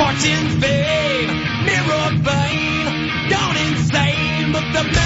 Fortune, fame, mirror vain, gone insane, but the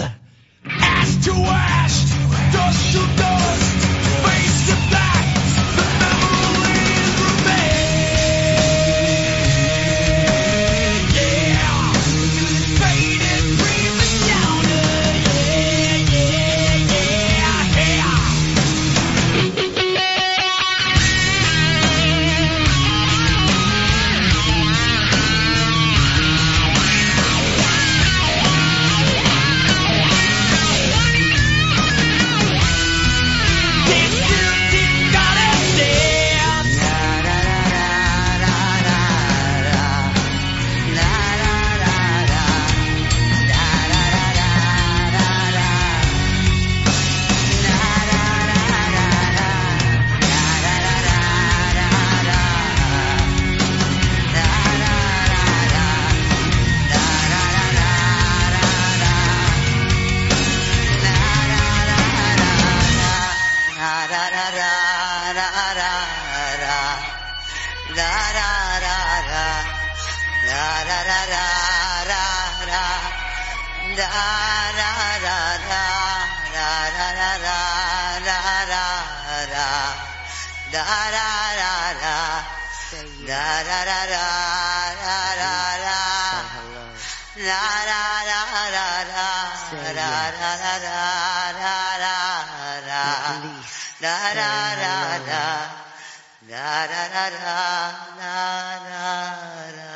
Ash to ash, dust to dust, da da da da da da da